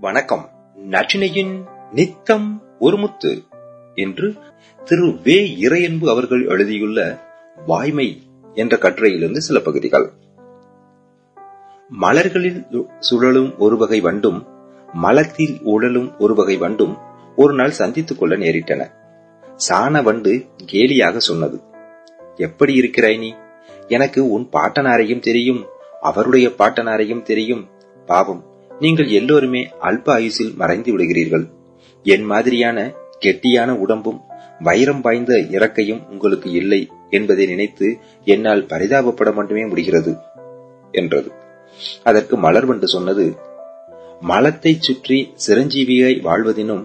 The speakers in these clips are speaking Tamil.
வணக்கம். நச்சினையின் நித்தம் ஒரு முத்து என்று திரு வே இறையன்பு அவர்கள் எழுதியுள்ள வாய்மை என்ற கட்டுரையிலிருந்து சில பகுதிகள். மலர்களில் சுழலும் ஒரு வகை வண்டும் மலத்தில் உழலும் ஒரு வகை வண்டும் ஒரு நாள் சந்தித்துக் கொள்ள நேரிட்டன. சாண வண்டு கேலியாக சொன்னது எப்படி இருக்கிறாய் நீ? எனக்கு உன் பாட்டனாரையும் தெரியும் அவருடைய பாட்டனாரையும் தெரியும். பாவம் நீங்கள் எல்லோருமே அல்ப ஆயுசில் மறைந்து விடுகிறீர்கள். என் மாதிரியான கெட்டியான உடம்பும் வைரம் பாய்ந்த இறக்கையும் உங்களுக்கு இல்லை என்பதை நினைத்து என்னால் பரிதாபப்பட மட்டுமே முடிகிறது என்றது. அதற்கு மலர்வண்டு சொன்னது மலத்தை சுற்றி சிரஞ்சீவியை வாழ்வதினும்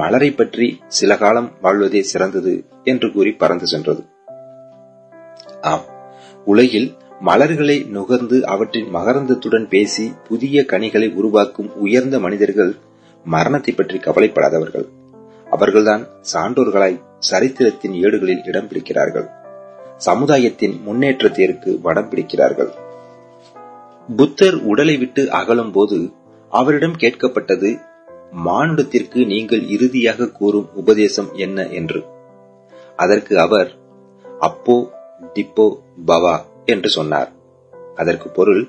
மலரை பற்றி சில காலம் வாழ்வதே சிறந்தது என்று கூறி பறந்து சென்றது. ஆம் உலகில் மலர்களை நுகர்ந்து அவற்றின் மகரந்தத்துடன் பேசி புதிய கனிகளை உருவாக்கும் உயர்ந்த மனிதர்கள் மரணத்தை பற்றி கவலைப்படாதவர்கள். அவர்கள்தான் சான்றோர்களாய் சரித்திரத்தின் ஏடுகளில் இடம் பிடிக்கிறார்கள். சமுதாயத்தின் முன்னேற்றத்திற்கு வடம் பிடிக்கிறார்கள். புத்தர் உடலை விட்டு அகலும் போது அவரிடம் கேட்கப்பட்டது மானுடத்திற்கு நீங்கள் இறுதியாக கூறும் உபதேசம் என்ன? என்று. அதற்கு அவர் அப்போ டிப்போ பவா என்று சொன்னார். அதற்கு பொருள்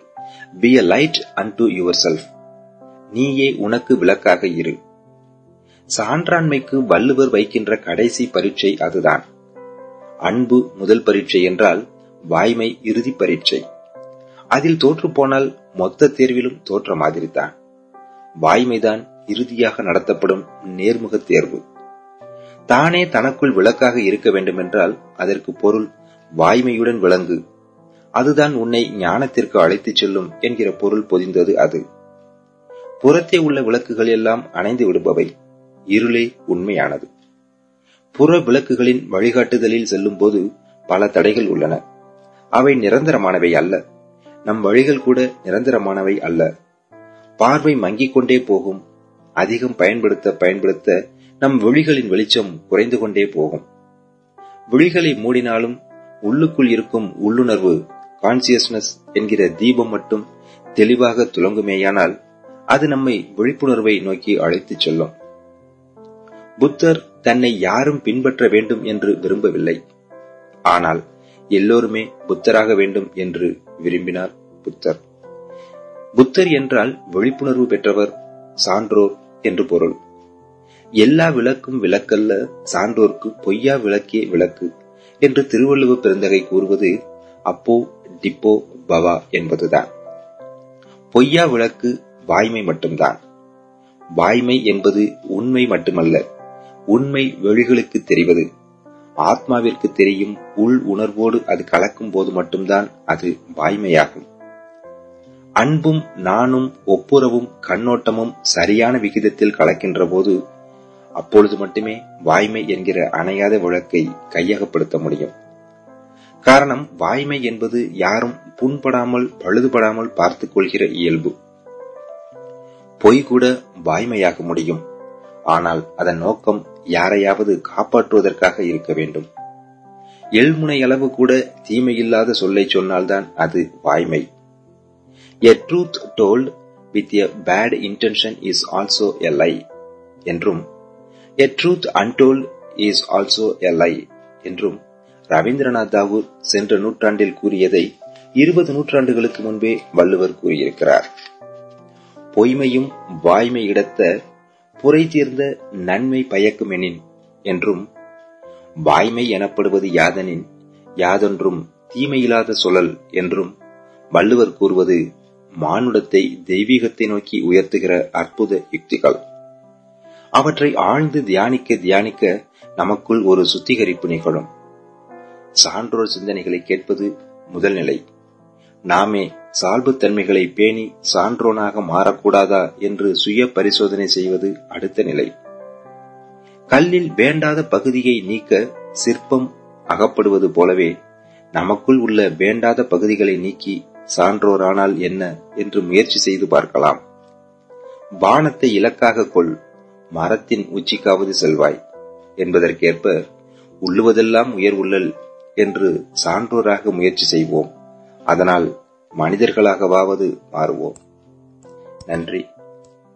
be a light unto yourself நீயே உனக்கு விளக்காக இரு. சான்றாண்மைக்கு வள்ளுவர் வைக்கின்ற கடைசி பரீட்சை அதுதான். அன்பு முதல் பரீட்சை என்றால் வாய்மை இறுதி பரீட்சை. அதில் தோற்றுப்போனால் மொத்த தேர்விலும் தோற்ற மாதிரிதான். வாய்மைதான் இறுதியாக நடத்தப்படும் நேர்முக தேர்வு. தானே தனக்குள் விளக்காக இருக்க வேண்டுமென்றால் அதற்கு பொருள் வாய்மையுடன் விளங்கு. அதுதான் உன்னை ஞானத்திற்கு அழைத்துச் செல்லும் என்கிற பொருள் பொதிந்தது அது. புறத்தே உள்ள விளக்குகள் எல்லாம் அணைந்து விடுபவை. இருளே உண்மையானது. புற விளக்குகளின் வழிகாட்டுதலில் செல்லும் போது பல தடைகள் உள்ளன. அவை நிரந்தரமானவை அல்ல. நம் வழிகள் கூட நிரந்தரமானவை அல்ல. பார்வை மங்கிக் கொண்டே போகும். அதிகம் பயன்படுத்த பயன்படுத்த நம் விழிகளின் வெளிச்சம் குறைந்து கொண்டே போகும். விழிகளை மூடினாலும் உள்ளுக்குள் இருக்கும் உள்ளுணர்வு கான்சியஸ்னஸ் என்கிற தீபம் மட்டும் தெளிவாக துலங்குமேயானால் அது நம்மை விழிப்புணர்வை நோக்கி அழைத்துச் செல்லும். புத்தர் தன்னை யாரும் பின்பற்ற வேண்டும் என்று விரும்பவில்லை. ஆனால் எல்லோருமே புத்தராக வேண்டும் என்று விரும்பினார் புத்தர். புத்தர் என்றால் விழிப்புணர்வு பெற்றவர் சான்றோர் என்று பொருள். எல்லா விளக்கும் விளக்கல்ல சான்றோர்க்கு பொய்யா விளக்கே விளக்கு என்று திருவள்ளுவ பெருந்தகை கூறுவது அப்போ டிப்போ பவா என்பதுதான். பொய்யா விளக்கு வாய்மை மட்டும்தான். வாய்மை என்பது உண்மை மட்டுமல்ல உண்மை வெளிகளுக்கு தெரிவது. ஆத்மாவிற்கு தெரியும் உள் உணர்வோடு அது கலக்கும் போது மட்டும்தான் அது வாய்மையாகும். அன்பும் நானும் ஒப்புரவும் கண்ணோட்டமும் சரியான விகிதத்தில் கலக்கின்ற போது அப்பொழுது மட்டுமே வாய்மை என்கிற அணையாத விளக்கை கையகப்படுத்த முடியும். காரணம் வாய்மை என்பது யாரும் புண்படாமல் பழுதுபடாமல் பார்த்துக் கொள்கிற இயல்பு. பொய் கூட வாய்மையாக முடியும். ஆனால் அதன் நோக்கம் யாரையாவது காப்பாற்றுவதற்காக இருக்க வேண்டும். எள்முனை அளவு கூட தீமையில்லாத சொல்லை சொன்னால்தான் அது வாய்மை. A truth told with a bad intention is also a lie என்றும் a truth untold is also a lie என்றும் ரவீந்திரநாத் தாகூர் சென்ற நூற்றாண்டில் கூறியதை இருபது நூற்றாண்டுகளுக்கு முன்பே வள்ளுவர் கூறியிருக்கிறார். பொய்மையும் வாய்மை இடத்த புரை தீர்ந்த நன்மை பயக்குமெனின் என்றும் வாய்மை எனப்படுவது யாதனின் யாதொன்றும் தீமையில்லாத சொல்லல் என்றும் வள்ளுவர் கூறுவது மானுடத்தை தெய்வீகத்தை நோக்கி உயர்த்துகிற அற்புத யுக்திகள். அவற்றை ஆழ்ந்து தியானிக்க தியானிக்க நமக்குள் ஒரு சுத்திகரிப்பு நிகழும். சான்றோர் சிந்தனைகளை கேட்பது முதல் நிலை. நாமே சால்பு தன்மைகளை பேணி சான்றோனாக மாறக்கூடாதா என்று சுய பரிசோதனை செய்வது அடுத்த நிலை. கல்லில் வேண்டாத பகுதியை நீக்க சிற்பம் அகப்படுவது போலவே நமக்குள் உள்ள வேண்டாத பகுதிகளை நீக்கி சான்றோரானால் என்ன என்று முயற்சி செய்து பார்க்கலாம். வானத்தை இலக்காக கொள் மரத்தின் உச்சிக்காவது செல்வாய். என்பதற்கேற்ப உள்ளுவதெல்லாம் உயர் உள்ளல் என்று சான்றோராக முயற்சி செய்வோம். அதனால் மனிதர்களாகவாவது மாறுவோம். நன்றி.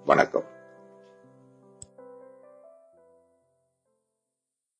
வணக்கம்.